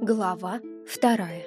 Глава вторая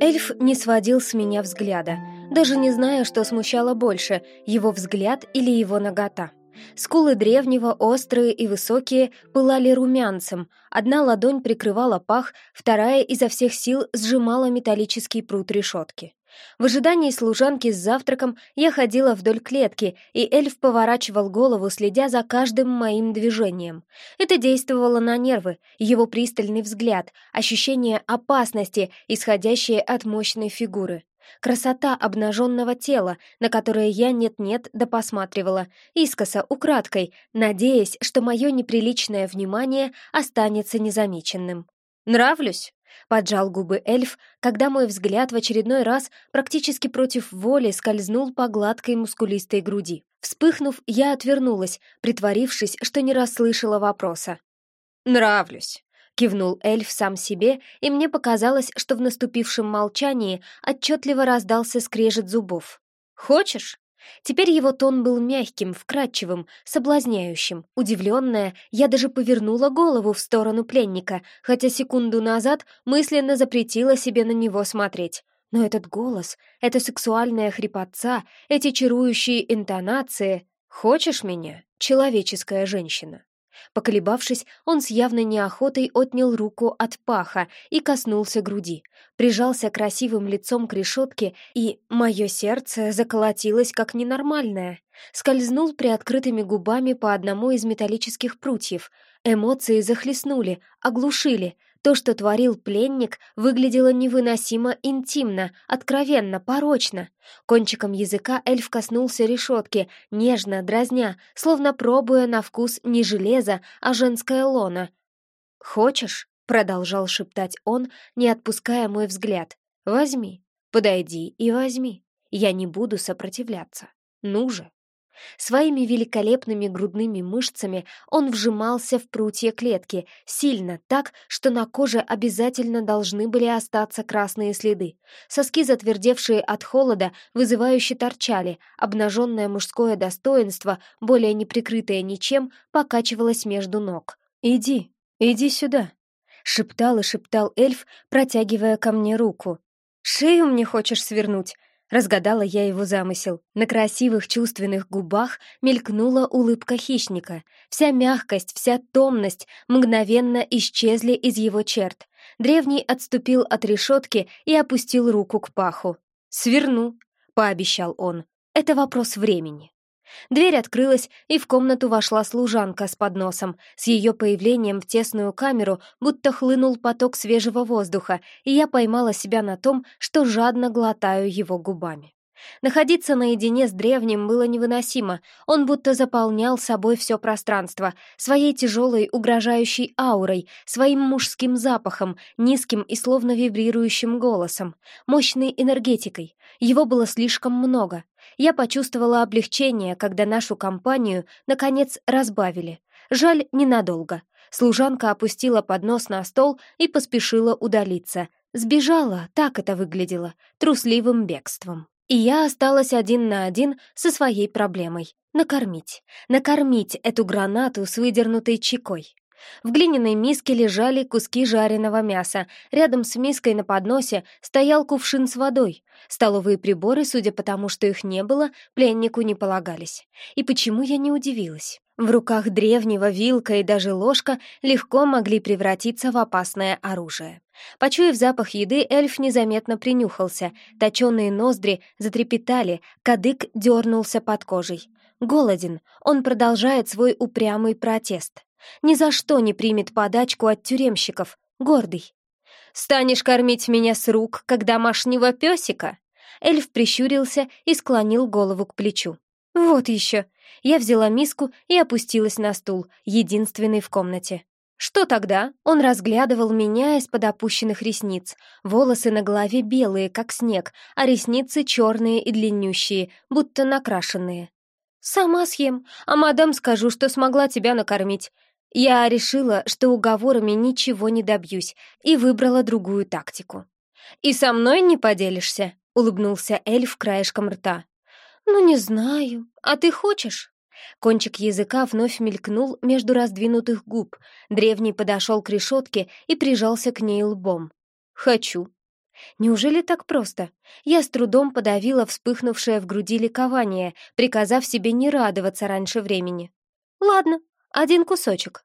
Эльф не сводил с меня взгляда, даже не зная, что смущало больше, его взгляд или его нагота. Скулы древнего, острые и высокие, пылали румянцем. Одна ладонь прикрывала пах, вторая изо всех сил сжимала металлический прут решетки. В ожидании служанки с завтраком я ходила вдоль клетки, и эльф поворачивал голову, следя за каждым моим движением. Это действовало на нервы, его пристальный взгляд, ощущение опасности, исходящее от мощной фигуры. Красота обнаженного тела, на которое я нет-нет да посматривала, искоса, украдкой, надеясь, что мое неприличное внимание останется незамеченным. «Нравлюсь?» Поджал губы эльф, когда мой взгляд в очередной раз практически против воли скользнул по гладкой мускулистой груди. Вспыхнув, я отвернулась, притворившись, что не расслышала вопроса. «Нравлюсь», — кивнул эльф сам себе, и мне показалось, что в наступившем молчании отчетливо раздался скрежет зубов. «Хочешь?» Теперь его тон был мягким, вкрадчивым, соблазняющим. Удивленная, я даже повернула голову в сторону пленника, хотя секунду назад мысленно запретила себе на него смотреть. Но этот голос, эта сексуальная хрипотца, эти чарующие интонации... «Хочешь меня, человеческая женщина?» Поколебавшись, он с явной неохотой отнял руку от паха и коснулся груди, прижался красивым лицом к решетке, и мое сердце заколотилось как ненормальное. Скользнул приоткрытыми губами по одному из металлических прутьев. Эмоции захлестнули, оглушили, то, что творил пленник, выглядело невыносимо интимно, откровенно, порочно. Кончиком языка эльф коснулся решетки, нежно, дразня, словно пробуя на вкус не железо, а женское лоно. «Хочешь?» — продолжал шептать он, не отпуская мой взгляд. «Возьми, подойди и возьми. Я не буду сопротивляться. Ну же!» Своими великолепными грудными мышцами он вжимался в прутья клетки, сильно, так, что на коже обязательно должны были остаться красные следы. Соски, затвердевшие от холода, вызывающе торчали, обнаженное мужское достоинство, более не прикрытое ничем, покачивалось между ног. «Иди, иди сюда», — шептал и шептал эльф, протягивая ко мне руку. «Шею мне хочешь свернуть?» Разгадала я его замысел. На красивых чувственных губах мелькнула улыбка хищника. Вся мягкость, вся томность мгновенно исчезли из его черт. Древний отступил от решетки и опустил руку к паху. «Сверну», — пообещал он. «Это вопрос времени». Дверь открылась, и в комнату вошла служанка с подносом. С ее появлением в тесную камеру будто хлынул поток свежего воздуха, и я поймала себя на том, что жадно глотаю его губами. Находиться наедине с древним было невыносимо, он будто заполнял собой все пространство, своей тяжелой, угрожающей аурой, своим мужским запахом, низким и словно вибрирующим голосом, мощной энергетикой. Его было слишком много. Я почувствовала облегчение, когда нашу компанию, наконец, разбавили. Жаль, ненадолго. Служанка опустила поднос на стол и поспешила удалиться. Сбежала, так это выглядело, трусливым бегством. И я осталась один на один со своей проблемой. Накормить. Накормить эту гранату с выдернутой чекой. В глиняной миске лежали куски жареного мяса. Рядом с миской на подносе стоял кувшин с водой. Столовые приборы, судя по тому, что их не было, пленнику не полагались. И почему я не удивилась? В руках древнего вилка и даже ложка легко могли превратиться в опасное оружие. Почуяв запах еды, эльф незаметно принюхался, точеные ноздри затрепетали, кадык дернулся под кожей. Голоден, он продолжает свой упрямый протест. Ни за что не примет подачку от тюремщиков, гордый. «Станешь кормить меня с рук, как домашнего песика?» Эльф прищурился и склонил голову к плечу. «Вот еще!» Я взяла миску и опустилась на стул, единственный в комнате. «Что тогда?» Он разглядывал меня из-под опущенных ресниц. Волосы на голове белые, как снег, а ресницы черные и длиннющие, будто накрашенные. «Сама съем, а мадам скажу, что смогла тебя накормить. Я решила, что уговорами ничего не добьюсь, и выбрала другую тактику. «И со мной не поделишься?» — улыбнулся эльф краешком рта. «Ну, не знаю. А ты хочешь?» Кончик языка вновь мелькнул между раздвинутых губ. Древний подошел к решетке и прижался к ней лбом. «Хочу». Неужели так просто? Я с трудом подавила вспыхнувшее в груди ликование, приказав себе не радоваться раньше времени. «Ладно, один кусочек».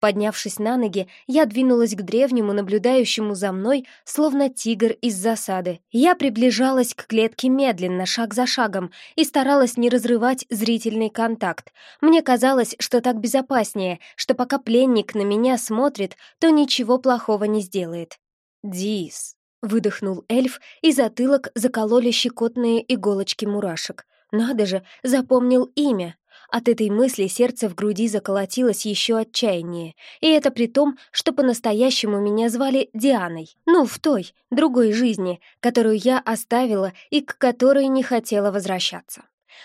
Поднявшись на ноги, я двинулась к древнему, наблюдающему за мной, словно тигр из засады. Я приближалась к клетке медленно, шаг за шагом, и старалась не разрывать зрительный контакт. Мне казалось, что так безопаснее, что пока пленник на меня смотрит, то ничего плохого не сделает. «Дис», — выдохнул эльф, и затылок закололи щекотные иголочки мурашек. «Надо же, запомнил имя!» От этой мысли сердце в груди заколотилось еще отчаяннее. И это при том, что по-настоящему меня звали Дианой. Ну, в той, другой жизни, которую я оставила и к которой не хотела возвращаться.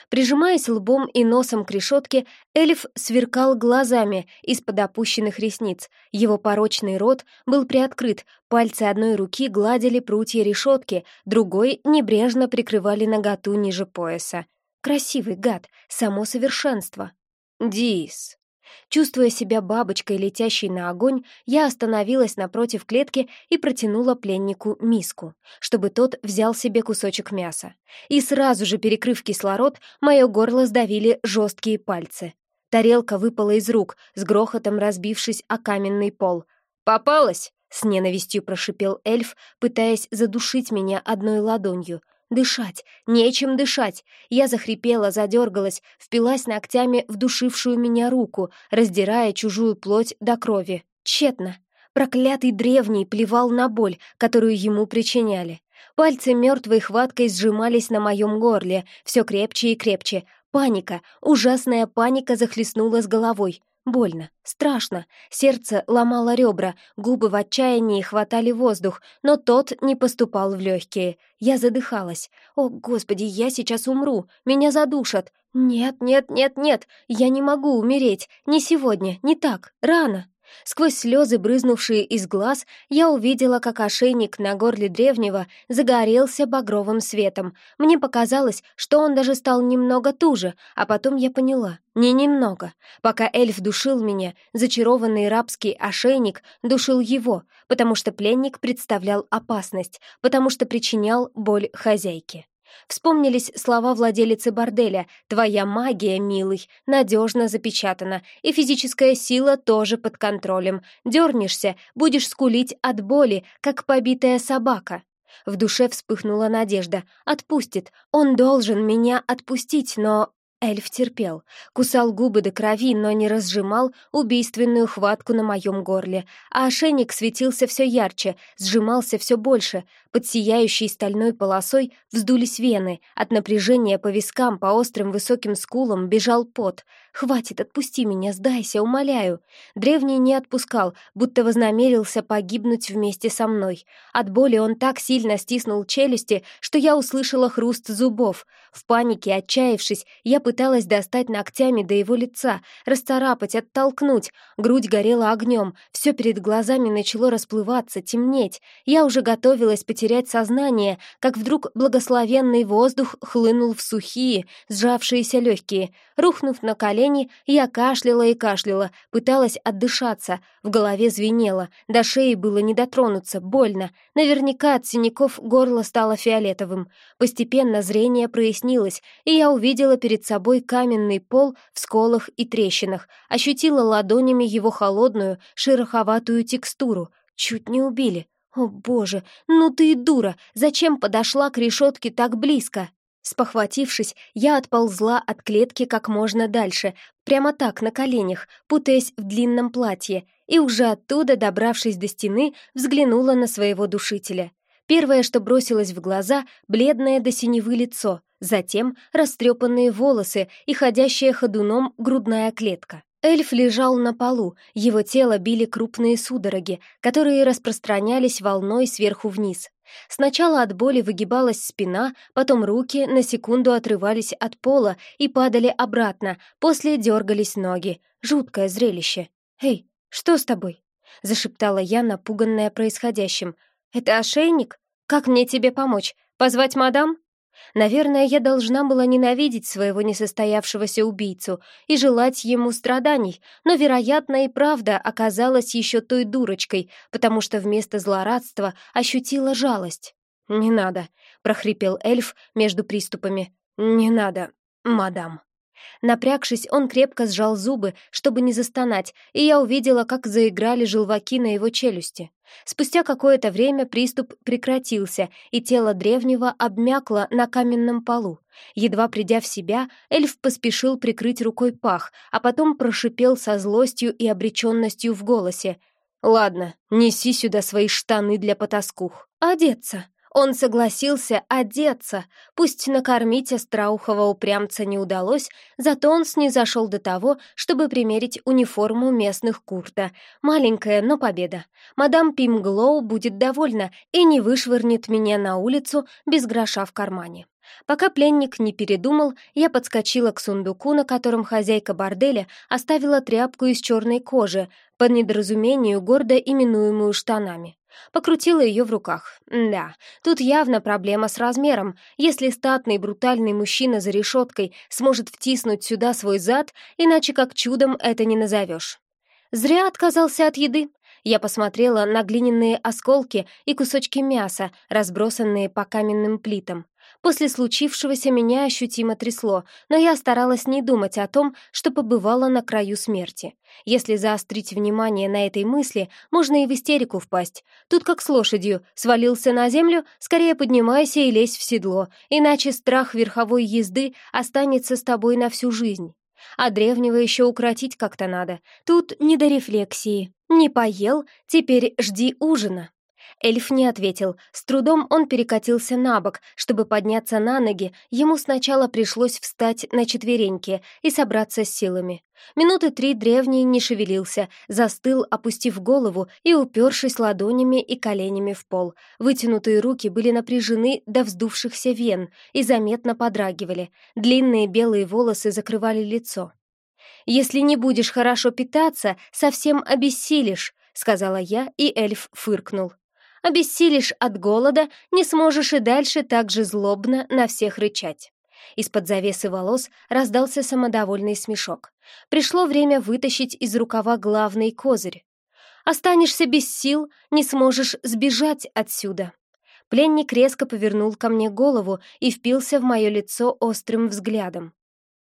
Прижимаясь лбом и носом к решетке, Эльф сверкал глазами из-под опущенных ресниц. Его порочный рот был приоткрыт, пальцы одной руки гладили прутья решетки, другой небрежно прикрывали наготу ниже пояса. Красивый гад, само совершенство. Дис. Чувствуя себя бабочкой, летящей на огонь, я остановилась напротив клетки и протянула пленнику миску, чтобы тот взял себе кусочек мяса. И сразу же, перекрыв кислород, мое горло сдавили жесткие пальцы. Тарелка выпала из рук, с грохотом разбившись о каменный пол. «Попалась!» — с ненавистью прошипел эльф, пытаясь задушить меня одной ладонью. Дышать, нечем дышать. Я захрипела, задергалась, впилась ногтями в душившую меня руку, раздирая чужую плоть до крови. Тщетно. Проклятый древний плевал на боль, которую ему причиняли. Пальцы мертвой хваткой сжимались на моем горле, все крепче и крепче. Паника, ужасная паника захлестнула с головой. Больно, страшно, сердце ломало ребра, губы в отчаянии хватали воздух, но тот не поступал в легкие. Я задыхалась. «О, Господи, я сейчас умру! Меня задушат!» «Нет, нет, нет, нет! Я не могу умереть! Не сегодня, не так, рано!» Сквозь слезы, брызнувшие из глаз, я увидела, как ошейник на горле древнего загорелся багровым светом. Мне показалось, что он даже стал немного туже, а потом я поняла — не немного. Пока эльф душил меня, зачарованный рабский ошейник душил его, потому что пленник представлял опасность, потому что причинял боль хозяйке. Вспомнились слова владелицы борделя «Твоя магия, милый, надежно запечатана, и физическая сила тоже под контролем. Дернешься, будешь скулить от боли, как побитая собака». В душе вспыхнула надежда. «Отпустит. Он должен меня отпустить, но Эльф терпел, кусал губы до крови, но не разжимал убийственную хватку на моем горле, а ошейник светился все ярче, сжимался все больше. Под сияющей стальной полосой вздулись вены, от напряжения по вискам, по острым высоким скулам бежал пот. «Хватит, отпусти меня, сдайся, умоляю!» Древний не отпускал, будто вознамерился погибнуть вместе со мной. От боли он так сильно стиснул челюсти, что я услышала хруст зубов. В панике, отчаявшись, я пыталась достать ногтями до его лица, расцарапать, оттолкнуть. Грудь горела огнем, все перед глазами начало расплываться, темнеть. Я уже готовилась потерять сознание, как вдруг благословенный воздух хлынул в сухие, сжавшиеся легкие. Рухнув на колени, я кашляла и кашляла, пыталась отдышаться. В голове звенело, до шеи было не дотронуться, больно. Наверняка от синяков горло стало фиолетовым. Постепенно зрение прояснилось, и я увидела перед собой каменный пол в сколах и трещинах, ощутила ладонями его холодную, шероховатую текстуру. Чуть не убили. О, боже, ну ты и дура! Зачем подошла к решетке так близко? Спохватившись, я отползла от клетки как можно дальше, прямо так, на коленях, путаясь в длинном платье, и уже оттуда, добравшись до стены, взглянула на своего душителя. Первое, что бросилось в глаза, бледное до синевы лицо, затем растрепанные волосы и ходящая ходуном грудная клетка. Эльф лежал на полу, его тело били крупные судороги, которые распространялись волной сверху вниз. Сначала от боли выгибалась спина, потом руки на секунду отрывались от пола и падали обратно, после дергались ноги. Жуткое зрелище. «Эй, что с тобой?» — зашептала я, напуганная происходящим. «Это ошейник? Как мне тебе помочь? Позвать мадам?» Наверное, я должна была ненавидеть своего несостоявшегося убийцу и желать ему страданий, но, вероятно, и правда оказалась еще той дурочкой, потому что вместо злорадства ощутила жалость. «Не надо», — прохрипел эльф между приступами. «Не надо, мадам». Напрягшись, он крепко сжал зубы, чтобы не застонать, и я увидела, как заиграли желваки на его челюсти. Спустя какое-то время приступ прекратился, и тело древнего обмякло на каменном полу. Едва придя в себя, эльф поспешил прикрыть рукой пах, а потом прошипел со злостью и обреченностью в голосе. «Ладно, неси сюда свои штаны для потаскух. Одеться!» Он согласился одеться, пусть накормить остроухого упрямца не удалось, зато он снизошел до того, чтобы примерить униформу местных курта. Маленькая, но победа. Мадам Пимглоу будет довольна и не вышвырнет меня на улицу без гроша в кармане. Пока пленник не передумал, я подскочила к сундуку, на котором хозяйка борделя оставила тряпку из черной кожи, по недоразумению гордо именуемую штанами. Покрутила ее в руках. Да, тут явно проблема с размером. Если статный брутальный мужчина за решеткой сможет втиснуть сюда свой зад, иначе как чудом это не назовешь. Зря отказался от еды. Я посмотрела на глиняные осколки и кусочки мяса, разбросанные по каменным плитам. После случившегося меня ощутимо трясло, но я старалась не думать о том, что побывала на краю смерти. Если заострить внимание на этой мысли, можно и в истерику впасть. Тут как с лошадью. Свалился на землю, скорее поднимайся и лезь в седло, иначе страх верховой езды останется с тобой на всю жизнь. А древнего еще укротить как-то надо. Тут не до рефлексии. Не поел, теперь жди ужина. Эльф не ответил. С трудом он перекатился на бок. Чтобы подняться на ноги, ему сначала пришлось встать на четвереньки и собраться с силами. Минуты три древний не шевелился, застыл, опустив голову и упершись ладонями и коленями в пол. Вытянутые руки были напряжены до вздувшихся вен и заметно подрагивали. Длинные белые волосы закрывали лицо. «Если не будешь хорошо питаться, совсем обессилишь», — сказала я, и эльф фыркнул. Обессилишь от голода, не сможешь и дальше так же злобно на всех рычать. Из-под завесы волос раздался самодовольный смешок. Пришло время вытащить из рукава главный козырь. «Останешься без сил, не сможешь сбежать отсюда». Пленник резко повернул ко мне голову и впился в мое лицо острым взглядом.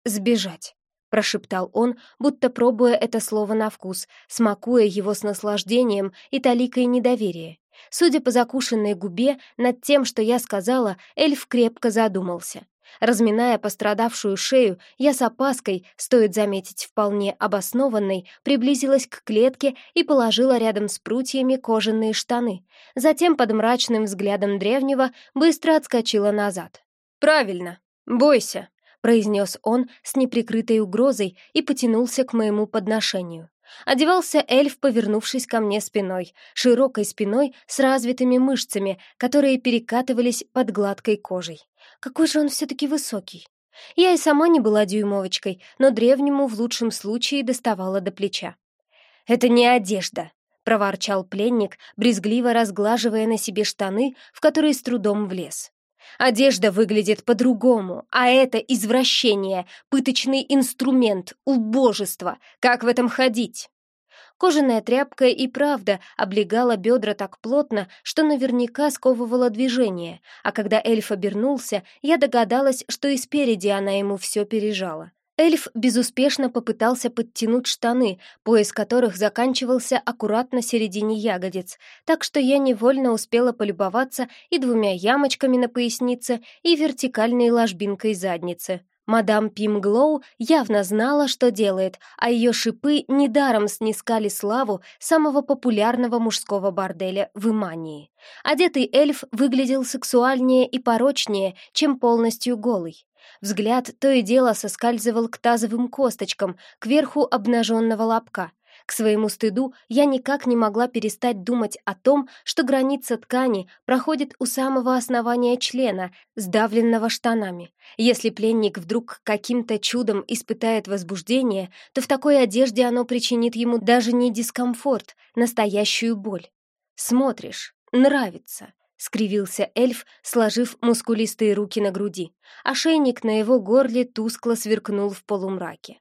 «Сбежать», — прошептал он, будто пробуя это слово на вкус, смакуя его с наслаждением и таликой недоверия. Судя по закушенной губе, над тем, что я сказала, эльф крепко задумался. Разминая пострадавшую шею, я с опаской, стоит заметить вполне обоснованной, приблизилась к клетке и положила рядом с прутьями кожаные штаны. Затем под мрачным взглядом древнего быстро отскочила назад. «Правильно, бойся», — произнес он с неприкрытой угрозой и потянулся к моему подношению. Одевался эльф, повернувшись ко мне спиной, широкой спиной с развитыми мышцами, которые перекатывались под гладкой кожей. Какой же он все-таки высокий. Я и сама не была дюймовочкой, но древнему в лучшем случае доставала до плеча. «Это не одежда», — проворчал пленник, брезгливо разглаживая на себе штаны, в которые с трудом влез. Одежда выглядит по-другому, а это извращение, пыточный инструмент, убожество. Как в этом ходить? Кожаная тряпка и правда облегала бедра так плотно, что наверняка сковывала движение, а когда эльф обернулся, я догадалась, что и спереди она ему все пережала. Эльф безуспешно попытался подтянуть штаны, пояс которых заканчивался аккуратно середине ягодиц, так что я невольно успела полюбоваться и двумя ямочками на пояснице, и вертикальной ложбинкой задницы. Мадам Пимглоу явно знала, что делает, а ее шипы недаром снискали славу самого популярного мужского борделя в Имании. Одетый эльф выглядел сексуальнее и порочнее, чем полностью голый. Взгляд то и дело соскальзывал к тазовым косточкам, к верху обнаженного лобка. К своему стыду я никак не могла перестать думать о том, что граница ткани проходит у самого основания члена, сдавленного штанами. Если пленник вдруг каким-то чудом испытает возбуждение, то в такой одежде оно причинит ему даже не дискомфорт, настоящую боль. Смотришь, нравится, скривился эльф, сложив мускулистые руки на груди. Ошейник на его горле тускло сверкнул в полумраке.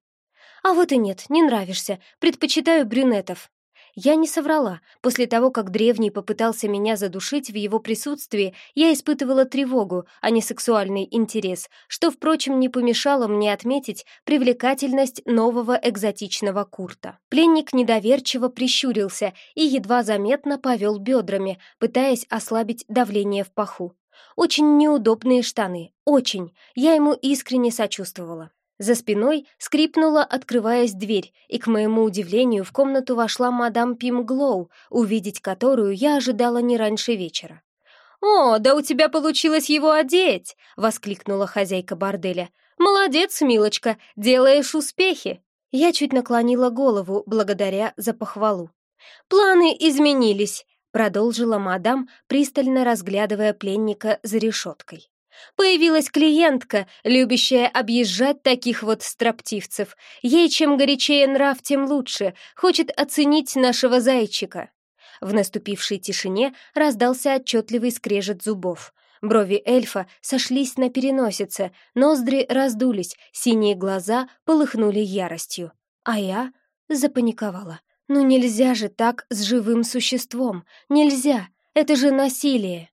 «А вот и нет, не нравишься. Предпочитаю брюнетов». Я не соврала. После того, как древний попытался меня задушить в его присутствии, я испытывала тревогу, а не сексуальный интерес, что, впрочем, не помешало мне отметить привлекательность нового экзотичного Курта. Пленник недоверчиво прищурился и едва заметно повел бедрами, пытаясь ослабить давление в паху. Очень неудобные штаны, очень. Я ему искренне сочувствовала. За спиной скрипнула, открываясь дверь, и, к моему удивлению, в комнату вошла мадам Пим Глоу, увидеть которую я ожидала не раньше вечера. «О, да у тебя получилось его одеть!» — воскликнула хозяйка борделя. «Молодец, милочка, делаешь успехи!» Я чуть наклонила голову, благодаря за похвалу. «Планы изменились», — продолжила мадам, пристально разглядывая пленника за решеткой. Появилась клиентка, любящая объезжать таких вот строптивцев. Ей чем горячее нрав, тем лучше, хочет оценить нашего зайчика. В наступившей тишине раздался отчетливый скрежет зубов. Брови эльфа сошлись на переносице, ноздри раздулись, синие глаза полыхнули яростью. А я запаниковала. «Ну нельзя же так с живым существом! Нельзя! Это же насилие!»